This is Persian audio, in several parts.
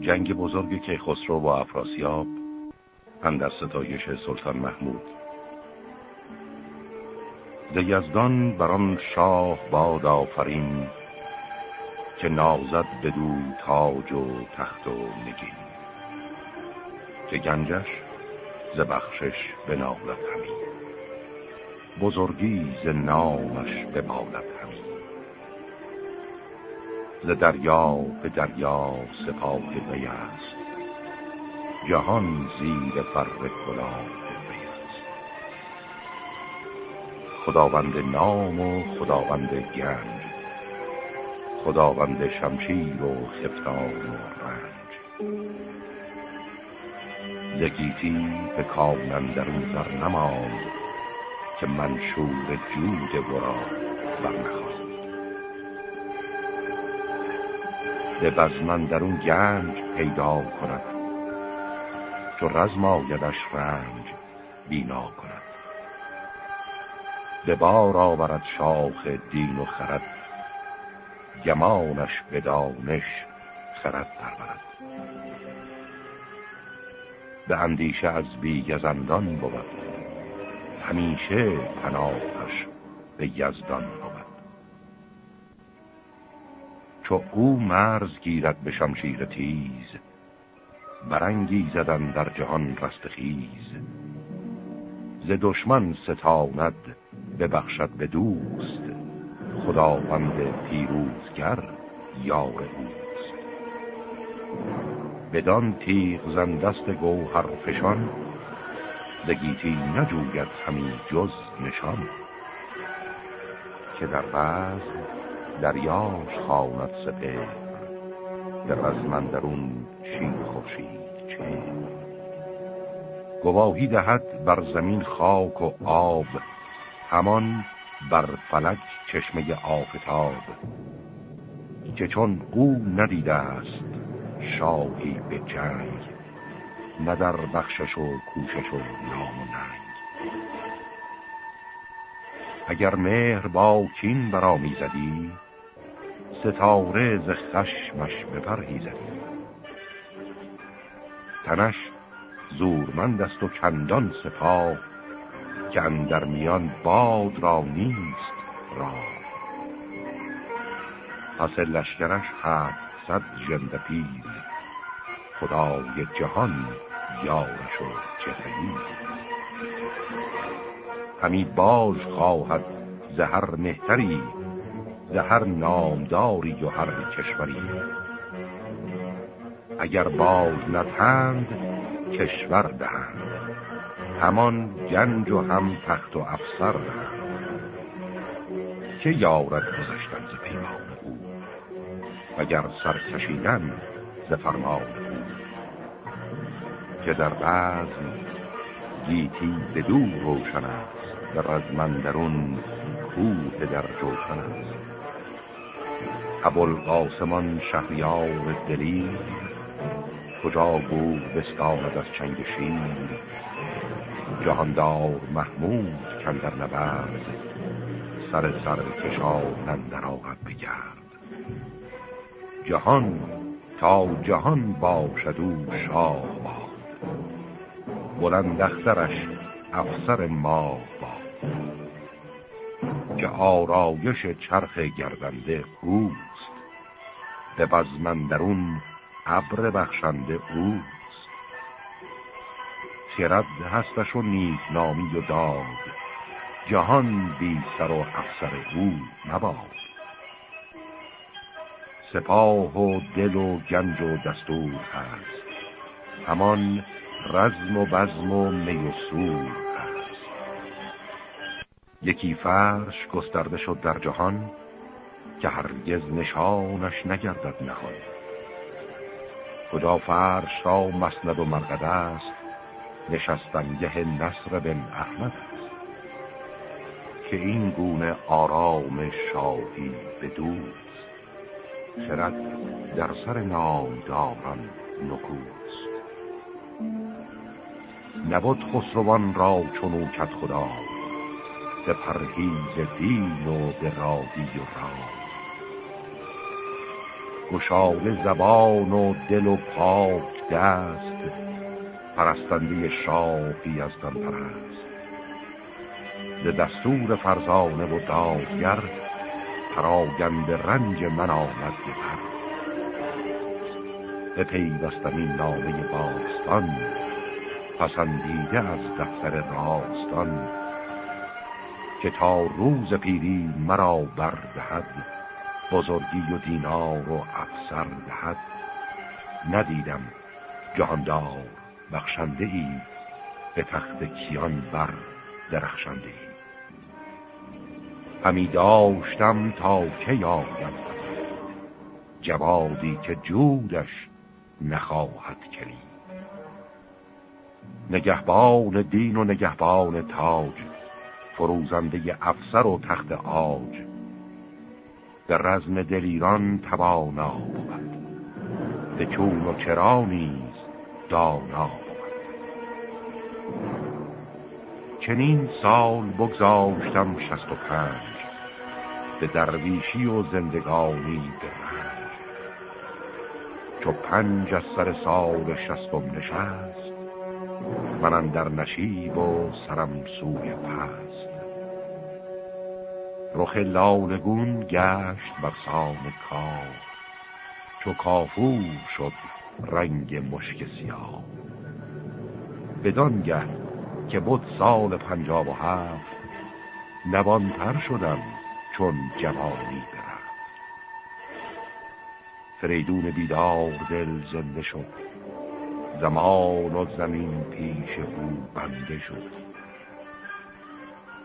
جنگ بزرگ که خسرو و افراسیاب اندر ستایش سلطان محمود. ز یزدان بر شاه باد آفرین که نازد بدو تاج و تخت و نگین که گنجش ز بخشش بنالد همین بزرگی ز نامش بمالد همین. ز دریا به دریا سپاه وی است جهان زیر فر کلاه وی است خداوند نام و خداوند گنج خداوند شمشیر و خفتان و رنج. زگیتی به کانندرون در نماند که منشور جود ورا برنخواست. به بزمن درون گنج پیدا کند. چو رزم آیدش رنج بینا کند. به بار آورد شاخ دین و خرد گمانش به دانش خرد پرورد به اندیشه از بیگزندان بود همیشه پناهش به یزدان بود. چو او مرز گیرد به شمشیر تیز برنگی زدن در جهان رستخیز ز دشمن ستاند ببخشد به دوست خداوند پیروزگر یار اوست. بدان تیغ زندست گوهر فشان زگیتی نجوید همی جز نشان. که در بعض دریاش خواند سپه به رزمندرون شیر خورشید چه گواهی دهد بر زمین خاک و آب همان بر فلک چشمه آفتاب. که چون او ندیده است شاهی به جنگ نه در بخشش و کوشش و نام و ننگ. اگر مهر با کین برا می‌زدی ستاره ز خشمش بپرهیزدی تنش زورمند است و چندان سپاه که اندر میان باد را نیست را پس لشکرش صد جند پیل خدای جهان یارش و چهرهی همی باز خواهد زهر مهتری زهر نامداری و هر کشوری. اگر باز نتند کشور دهند. همان گنج و هم تخت و افسر که یارد گذشتن ز پیمان او وگر سرکشیدن ز فرمان او. که در بعض گیتی به دور روشن است در رزمندرون کوه در جوشن است. ابوالقاسمان شهریار دلی کجا بود بستاند از چنگ شیر؟ جهاندار محمود کندر نبرد سر سر کشانن در آقب بگرد. جهان تا جهان باشد او شاه باد. بلند اخترش افسر باد که آرایش چرخ گردنده اوست. به بزمندرون ابر بخشنده اوست. خرد هستش و نیک نامی و داد. جهان بی سر و افسر او نباد. سپاه و دل و گنج و دستور هست. همان رزم و بزم و می و یکی فرش گسترده شد در جهان که هرگز نشانش نگردد نهان. کجا فرش را مسند و مرقده است نشستنگه نصر بن احمد است. که این گونه آرام شاهی به دوست خرد در سر نامداران نکوست. نبود خسروان را چونو کت خدا به پرهیز دین و به رادی و را گشاده زبان و دل و پاک دست پرستنده شاهی از پرست. ز دستور فرزانه و دادگر پراگند رنج من آمد بپر به پیوستم این نامه باستان پسندیده از دفتر راستان. که تا روز پیری مرا بردهد بزرگی و دینار و افسر دهد. ندیدم جهاندار بخشنده ای به تخت کیان بر درخشنده ای همی داشتم تا که یایم جوادی که جودش نخواهد کرید نگهبان دین و نگهبان تاج فروزنده افسر و تخت آج به رزم دلیران توانا بود. به چون و چرا نیز دانا بود. چنین سال بگذاشتم شست و پنج. به درویشی و زندگانی به رنج. چو پنج از سر سال شستم نشست منم در نشیب و سرم سوی پست رخ لالگون گشت بر سام کار. چو کافور شد رنگ مشک سیاه. بدانگه که بود سال پنجاب و هفت نوانتر شدم چون جوانی برفت. فریدون بیدار دل زنده شد زمان و زمین پیش او بنده شد.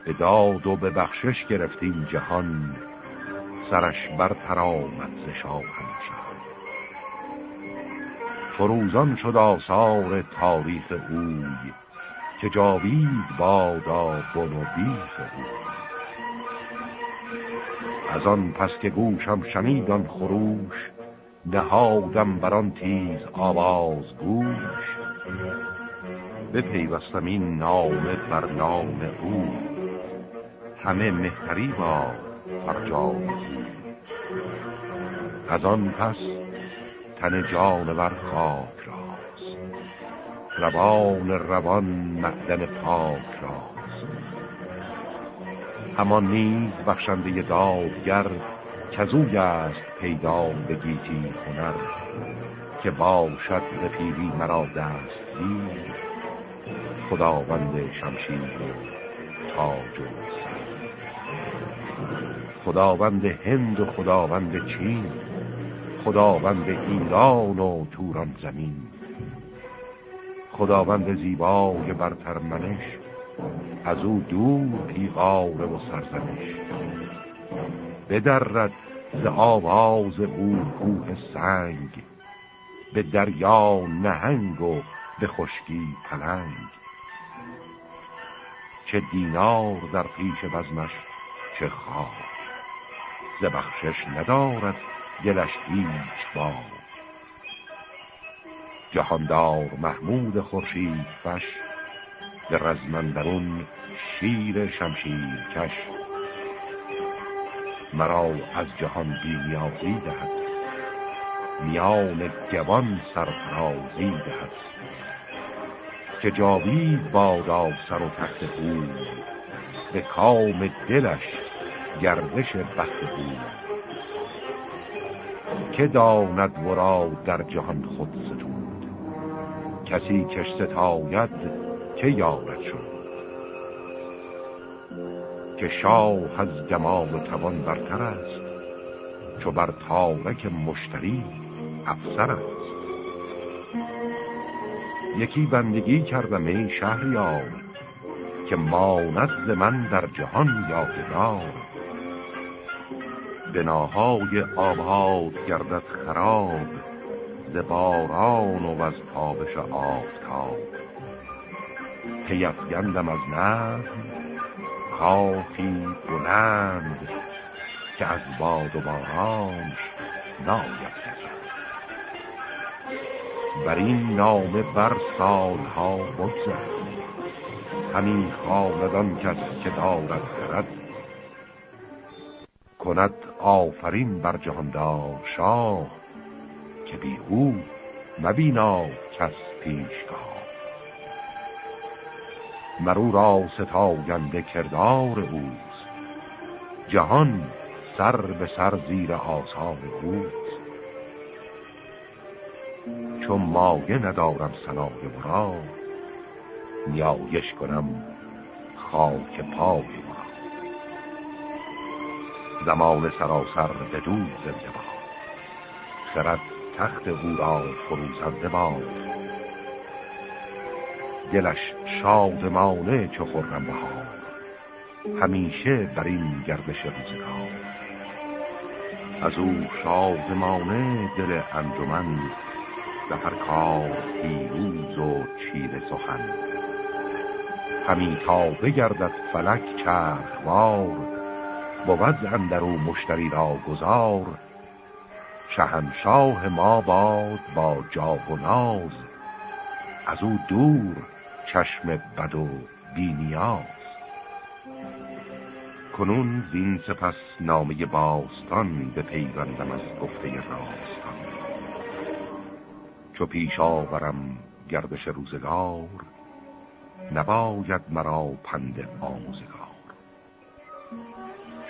به داد و به بخشش گرفتیم جهان سرش بر آمد ز شاهنشاه فروزان شد آثار تاریخ اوی که جاوید بادا بن و بیخ اوی. از آن پس که گوشم شنیدان خروش نهادم بران تیز آواز گوش. بپیوستم این نام بر نام او همه مهتری با فرجام از آن پس تن جانور خاک راست. روان روان معدن پاک راست. همان نیز بخشنده دادگر کزوی است پیدا به گیتی هنر که باشد به مرا دست گیر خداوند شمشیر و تاج و خداوند هند و خداوند چین خداوند ایران و توران زمین. خداوند زیبای برتر منش از او دور پیغاره و سرزنش. بدرد ز آواز او کوه سنگ به دریا نهنگ و به خشکی پلنگ. چه دینار در پیش بزمش چه خواه ز بخشش ندارد دلش هیچ با جهاندار محمود خورشید فش به رزمندرون شیر شمشیر کش. مرا از جهان بینیازی دهد میان گوان سرفرازی دهد. که جاوید بادا سر و تخت او به کام دلش گردش بخت بود که داند ورا در جهان خود ستود. کسی کش ستاید که یارد شد. که شاه از جمال توان برتر است چو بر تارک مشتری افسر است. یکی بندگی کردم ای شهریار که ماند من در جهان یادگار بناهای آباد گردد خراب ز باران و از تابش آفتاب. گندم از نظم کافی بلند که از باد و بارانش ناید بر این نامه بر سالها بگذر همین خاندان کس که دارد خرد. کند آفرین بر جهاندار شاه که بی او مبینا کس پیشگاه. مرو را ستاینده کردار اوست جهان سر به سر زیر آثار اوست. چون مایه ندارم سنای مرا نیایش کنم خاک پای زمان سراسر به دو زنده با خرد تخت او را فروزنده باد. دلش شادمانه چو خورم بها همیشه بر این گردش روزگار. از او شادمانه دل انجمن به هر کار پیروز و چیر سخن. همی تا بگردد فلک چرخوار بود اندر او مشتری را گذار شهنشاه ما باد با جاه و ناز. از او دور چشم بد و بینیاز کنون زین سپس نامه باستان به پیوندم از گفته راستان. چو پیش آورم گردش روزگار نباید مرا پند آموزگار.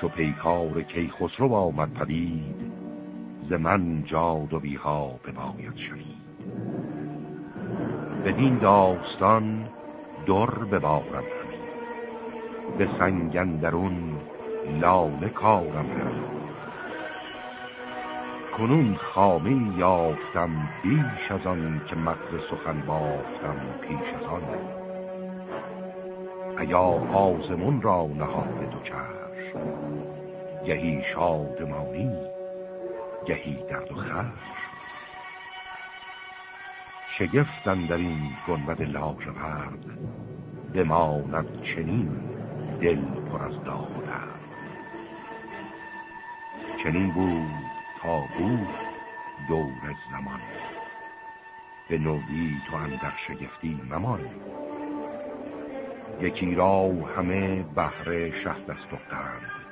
چو پیکار کی خسرو آمد پدید ز من جاد و بیها باید شوید بدین داستان در ببارم همی به سنگندرون لاله کارم همی. کنون خامه یافتم بیش از آن که مغز سخن بافتم پیش از آن. ایا آزمون را نهاد دو چشم گهی شادمانی گهی درد و خشم. شگفتن در این گنبد لاژورد بماند چنین دل پر از داد چنین بود تا بود دور زمان به نوی تو اندر شگفتی ممان. یکی را همه بهر شه دست افتند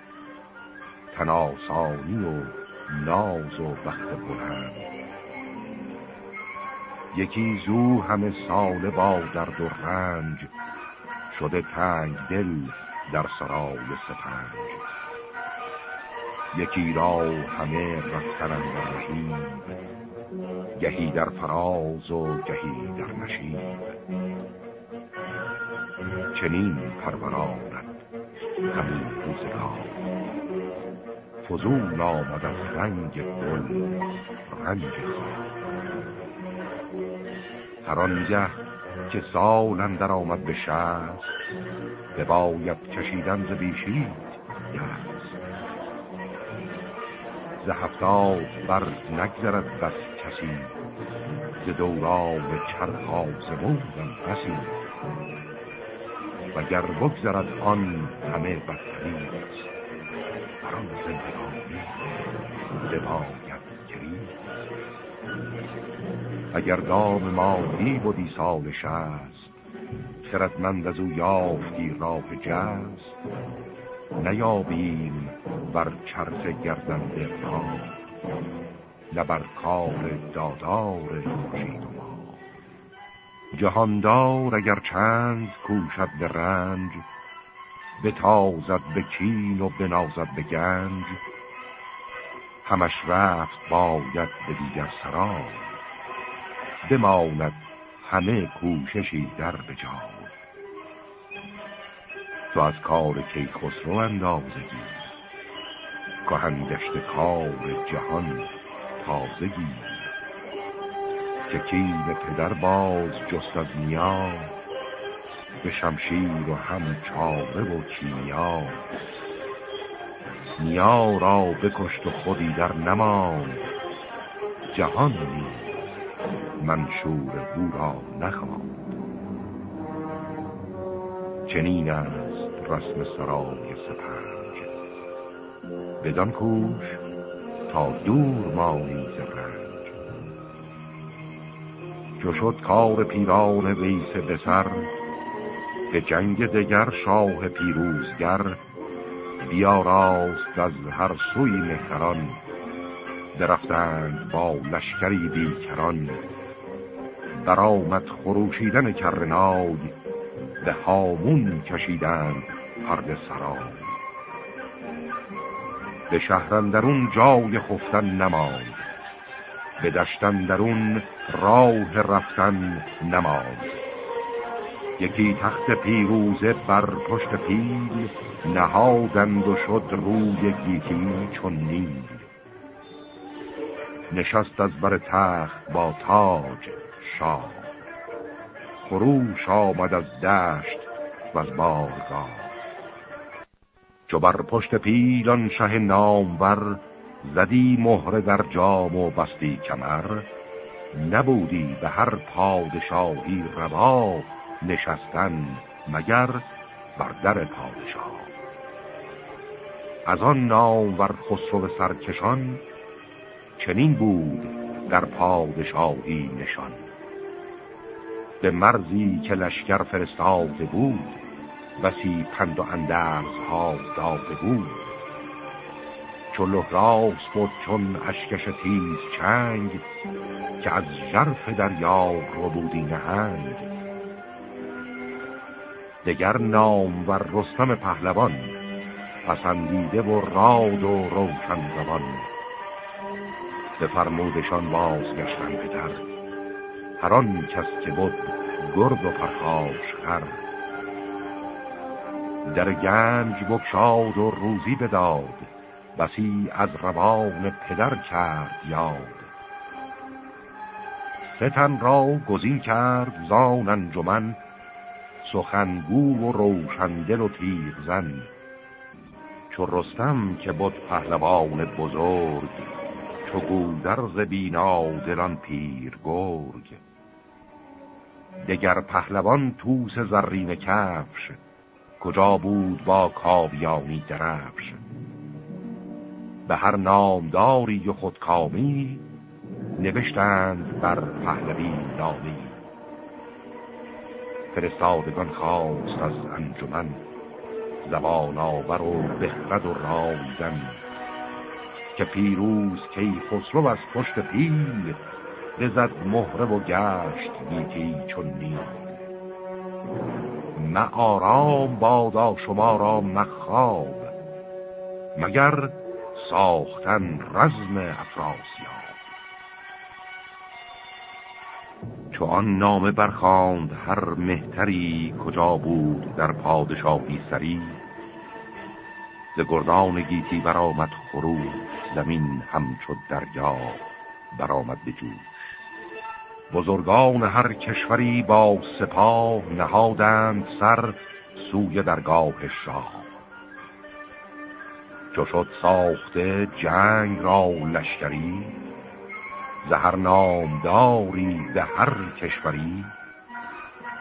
تناسانی و ناز و بخت بلند. یکی زو همه ساله با درد و رنج شده تنگ دل در سرای سپنج یکی را همه رفترن و رهیب گهی در فراز و گهی در نشیب. چنین پرورانت همین روزگار. فزون آمد از رنگ گل رنج هر آنگه که سال اندر آمد به شست به باید کشیدن ز بیشید ز هفتاد بر نگذرد بس کسی ز دوران چرخ آزمودم بسی. و گر بگذرد آن همه بدتریست بر آن زندگانی بباید گریست. اگر دام ما بی بودی سال شست خردمند از او یافتی راه جست. نیابیم بر چرخ گردنده را نه بر کار دادار خورشید ما. جهاندار اگر چند کوشد به رنج به تازد به کین و بنازد به گنج. همش رفت باید به دیگر سرا بماند همه کوششی در به تو از کار کی خسرو اندازگی که گشت کار جهان تازگی که کین پدر باز جست از نیا به شمشیر و هم چاره و کیمیا نیا را بکشت و خودی در نمان جهان نیز منشور او را نخواند. چنین است رسم سرای سپنج. بدان کوش تا دور مانی ز رنج. چو شد کار پیران ویس به سر به جنگ دگر شاه پیروزگر بیا راست از هر سوی مهتران درفتند با لشکری بیکران. برآمد خروشیدن کرنای به هامون کشیدند پرد سرای. به شهرندرون جای خفتن نماند به دشتن درون راه رفتن نماند یکی تخت پیروزه بر پشت پیل نهادند و شد روی گیتی چون نیل. نشست از بر تخت با تاج شاه. خروش آمد از دشت و از بارگاه. چو بر پشت پیلان شه نامور زدی مهره در جام و بستی کمر. نبودی به هر پادشاهی روا نشستن مگر بر در پادشاه. از آن نامور خسرو سرکشان چنین بود در پادشاهی نشان. به مرزی که لشکر فرستاده بود بسی پند و اندرزها داده بود. چو لحراس بود چون اشکش تیز چنگ که از ژرف دریا رو بودی نهنگ دگر نام و رستم پهلوان پسندیده و راد و روشن زبان. به فرمودشان بازگشتن پدر هر آن کس که بود گرد و پرخاش خر. در گنج بکشاد و روزی بداد بسی از روان پدر کرد یاد. ستن را گزین کرد زان انجمن سخنگو و روشندل و تیغ چو رستم که بود پهلوان بزرگ چو گودرز بینا دلان پیر گرگ. دگر پهلوان توس زرین کفش کجا بود با کاویانی درفش. به هر نامداری و خودکامی نوشتند بر پهلوی نامی. فرستادگان خواست از انجمن. زبان آور و بخرد و رایدن که پیروز کی خسرو از پشت پیل بزد مهره و گشت گیتی چون نیل. نه آرام بادا شما را مخواب مگر ساختن رزم افراسیاب. چو آن نامه برخاند هر مهتری کجا بود در پادشاهی سری. ز گردان گیتی برآمد خروش زمین همچو دریا برآمد به جوش. بزرگان هر کشوری با سپاه نهادند سر سوی درگاه شاه. چو شد ساخته جنگ را لشکری زهر نامداری به هر کشوری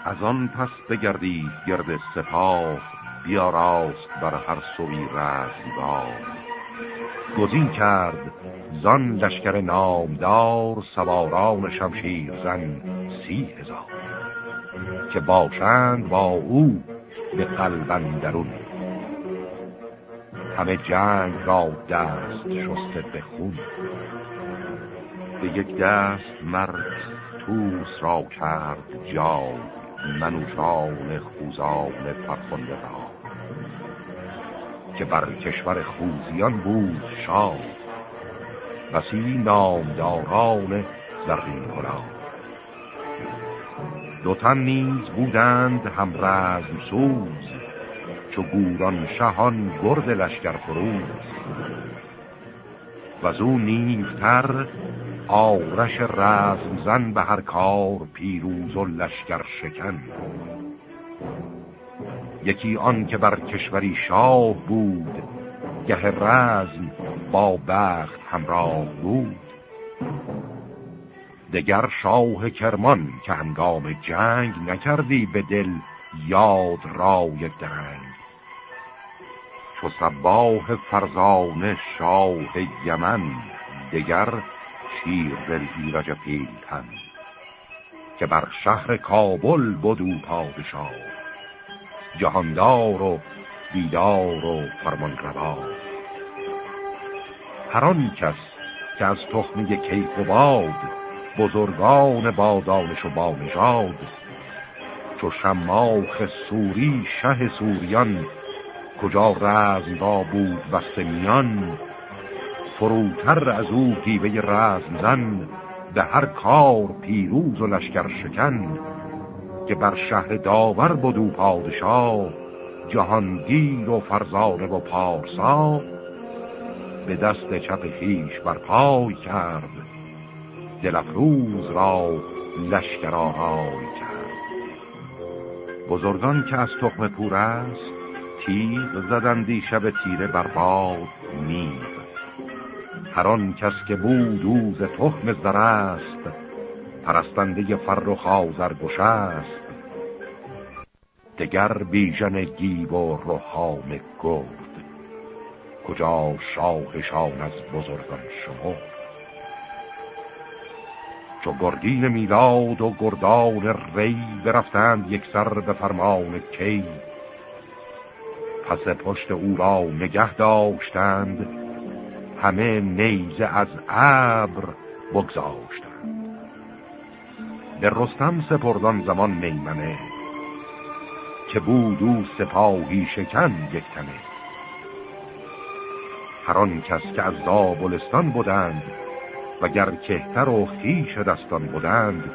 از آن پس بگردید گرد سپاه بیاراست بر هر سوی رزمگاه گزین کرد زان لشکر نامدار سواران شمشیر زن سی هزار که باشند با او به قلبن درون همه جنگ را دست شسته به خون. به یک دست مرد توس را کرد جا منوشان خوزان فرخنده را. که بر کشور خوزیان بود شاه بسی نامداران زرین کلا دوتن نیز بودند هم رزم سوز چو گوران شهان گرد لشکر فروز. و او نیفتر آرش رزم زن به هر کار پیروز و لشکر شکن. یکی آن که بر کشوری شاه بود گه رزم با بخت همراه بود. دگر شاه کرمان که هنگام جنگ نکردی به دل یاد رای درنگ چو سباه فرزانه شاه یمن دگر شیر دل ایرج پیلتن که بر شهر کابل بدو پادشاه جهاندار و بیدار و فرمان روا. هر آن کس که از تخمی کیف و باد بزرگان با دانش و با نژاد چو شماخ سوری شه سوریان کجا رزم را بود بسته میان فروتر از او گیوه رزم زن به هر کار پیروز و لشکر شکن. که بر شهر داور بود پادشاه جهانگیر و فرزانه و پارسا. به دست چپ خیش بر پای کرد دلفروز را لشکر آهای کرد. بزرگان که از تخم پور است تیغ زدندی شب تیره بر باد میغ هر کس که بود اوز تخم زر است پرستنده فر و خازر است دگر بیژن گیب و روحام گفت کجا شاهشان از بزرگان شما چو گرگین میلاد و گردان ری برفتند یک سر به فرمان کی پس پشت او را نگه داشتند همه نیزه از ابر بگذاشتند. به رستم سپردان زمان میمنه که بود او سپاهی شکن یک تنه. هر کس که از دابلستان بودند وگر کهتر و خیش دستان بودند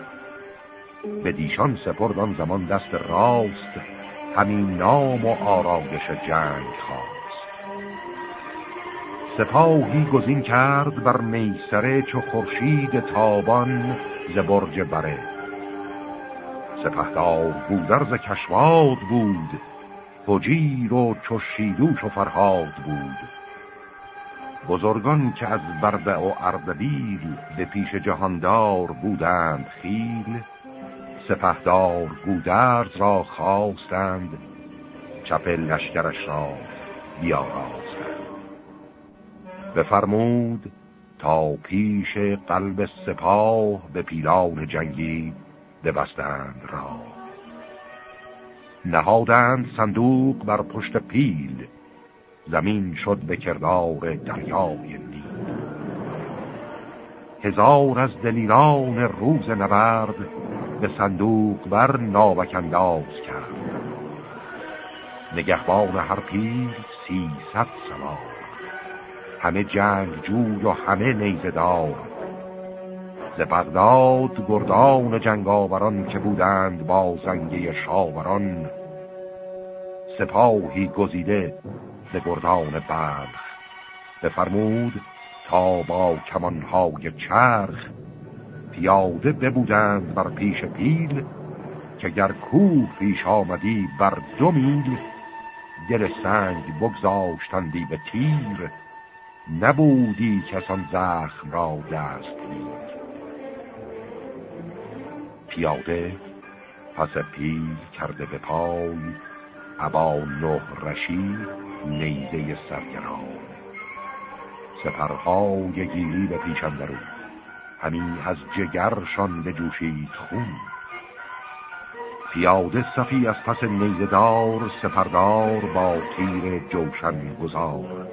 به دیشان سپردان زمان دست راست همین نام و آرایش جنگ خواست سپاهی گزین کرد بر میسره چو خورشید تابان ز برج بره. سپهدار بودرز کشواد بود هجیر و چو شیدوش و فرهاد بود. بزرگان که از برده و اردبیل به پیش جهاندار بودند خیل سپهدار گودرز را خواستند چپ لشکرش را بیاراستند. بفرمود تا پیش قلب سپاه به پیلان جنگی ببستند را. نهادند صندوق بر پشت پیل زمین شد به کردار دریای نیل. هزار از دلیران روز نبرد به صندوق بر ناوک انداز کرد. نگهبان هر پیر سیصد سوار. همه جنگ جوی و همه نیزدار. ز بغداد گردان جنگاوران که بودند با زنگه شاوران سپاهی گزیده ز گردان بلخ بفرمود تا با کمانهای چرخ پیاده ببودند بر پیش پیل که گر کوه پیش آمدی بر دو میل دل سنگ بگذاشتندی به تیر. نبودی کسان زخم را دست میر پیاده پس پیل کرده به پای عبا نه رشی نیزه سرگران. سپرهای گیری به پیشندرون همین از جگرشان به جوشید خون. پیاده صفی از پس نیزدار سپردار با تیر جوشن گذار.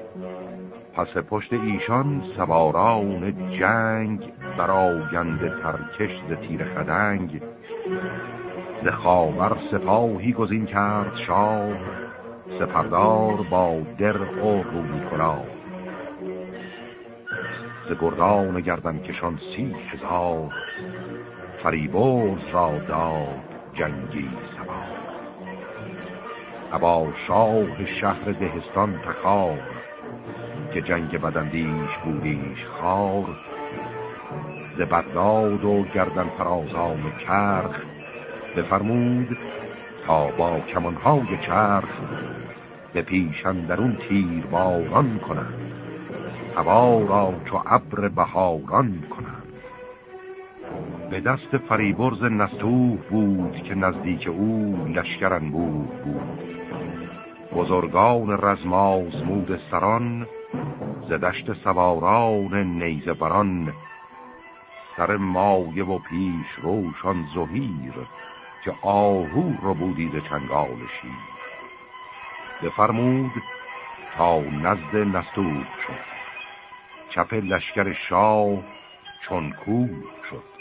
پس پشت ایشان سواران جنگ براگند ترکش ز تیر خدنگ. ز خاور سپاهی گزین کرد شاه سپردار با در و کلاه. ز گردان گردن کشان سی هزار فریبرز را داد جنگی سوار. ابا شاه شهر دهستان تخار که جنگ بدندیش بودیش خار ز بغداد و گردن فرازان کرخ بفرمود تا با کمانهای چرخ به پیشندرون تیر باران کنند هوا را چو ابر بهاران کنند. به دست فریبرز نستوه بود که نزدیک او لشکرن بود. بود بزرگان رزمازمود سران زدشت سواران نیزه بران سر مایه و پیش روشان زهیر که آهو رو بودید چنگال شیر. بفرمود تا نزد نستوه شد چپ لشکر شاه چون کوه شد.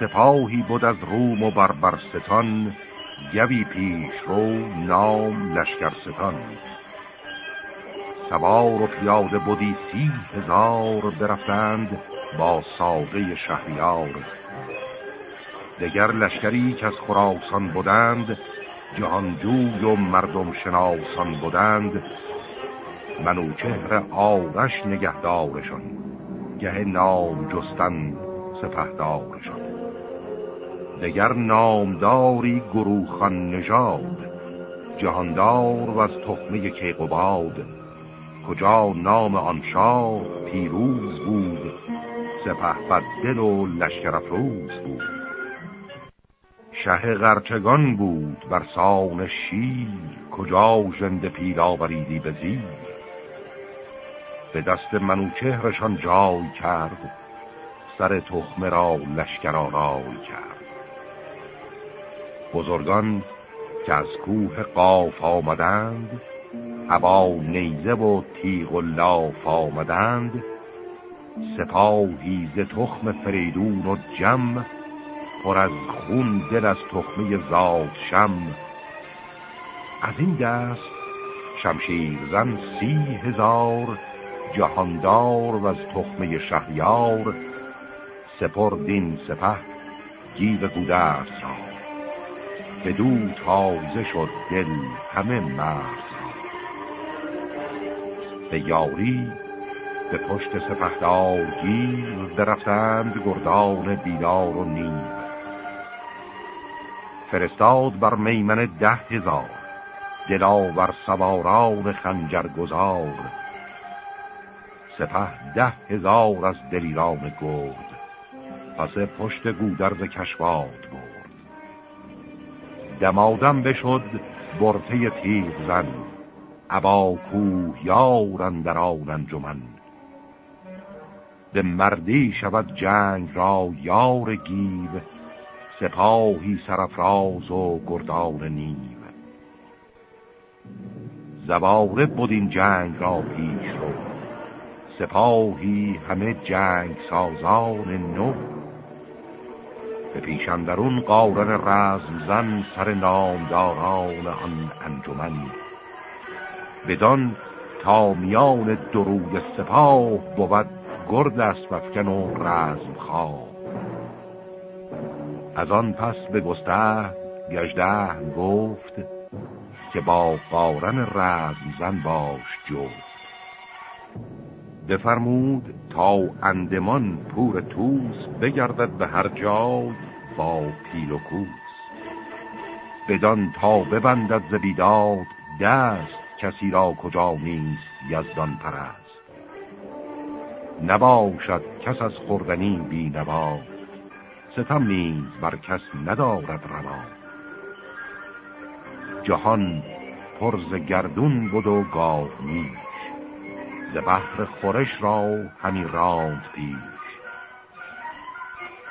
سپاهی بود از روم و بربرستان گوی پیش رو نام لشکرستان سوار و پیاده بودی سی هزار برفتند با ساقه شهریار. دگر لشکری که از خراسان بودند جهانجوی و مردم شناسان بودند منوچهر آرش نگهدارشان گه نام جستن سپهدارشان. دگر نامداری گروخان نژاد جهاندار و از تخمه کیقوباد کجا نام آن شاه پیروز بود؟ سپه دل و لشکر افروز بود. شه غرچگان بود بر سان شیر کجا ژنده پیل آوریدی به زیر؟ به دست منوچهرشان جای کرد سر تخمه را لشکر آرای کرد. بزرگان که از کوه قاف آمدند عبا نیزه و تیغ و لاف آمدند. سپاهی ز تخم فریدون و جم پر از خون دل از تخمه زاد شم. از این دست شمشیر زن سی هزار جهاندار و از تخمه شهریار سپردین سپه گیو گودرز را. دو تازه شد دل همه مرز. به یاری به پشت سپهدار گیر درفتند گردان بیدار و نیم. فرستاد بر میمن ده هزار دلاور سواران خنجر گذار سپه ده هزار از دلیران گرد پس پشت گودرز کشواد برد. دمادم بشد برته تیغ زن عبا کوه یارن در آن انجمن. به مردی شود جنگ را یار گیو سپاهی سرفراز و گردان نیو. زباره بود این جنگ را پیش رو سپاهی همه جنگ سازان نو. به پیشندرون قارن رزم زن سر نامداران آن انجمن. بدان تا میان درود سپاه بود گرد است وفکن و رزم خواه. از آن پس به گسته گجده گفت که با قارن رزم زن باش جفت. بفرمود تا اندمان پور توس بگردد به هر جای با پیل و کوس. بدان تا ببندد زبیداد دست کسی را کجا نیست یزدان پرست نباشد کس از خوردنی بی نوا ستم نیز بر کس ندارد روا. جهان پرز گردون بود و گاو میش ز بحر خورش را همی راند پیش.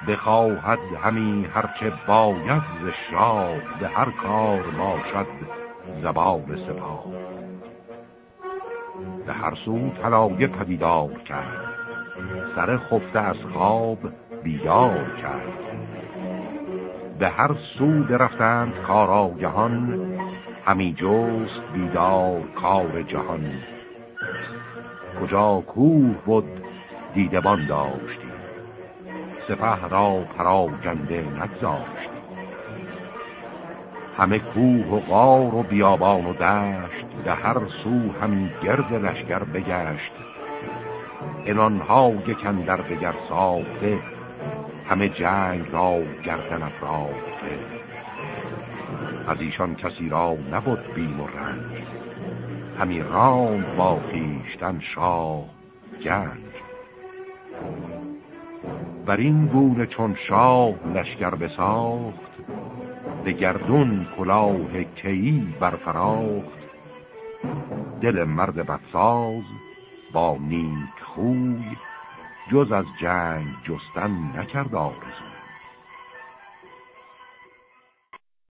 بخواهد همی هرچه باید ز شاه به هر کار باشد زبان سپاه. به هر سو طلایه پدیدار کرد. سر خفته از خواب بیدار کرد. به هر سو درفتند کارا جهان همی جست بیدار کار جهان. کجا کوه بود دیدبان داشتی سپه را پراگنده نگذاشتی همه کوه و غار و بیابان و دشت به هر سو هم گرد لشگر بگشت. انانها یکن در دگر ساخته همه جنگ را گردن افراخته از ایشان کسی را نبود بیم و رنج همی راند با خیشتن شاه جنگ بر این گونه چون شاه لشکر بساخت به گردون کلاه کیی برفراخت. دل مرد بدساز با نیک خوی جز از جنگ جستن نکرد آرزو.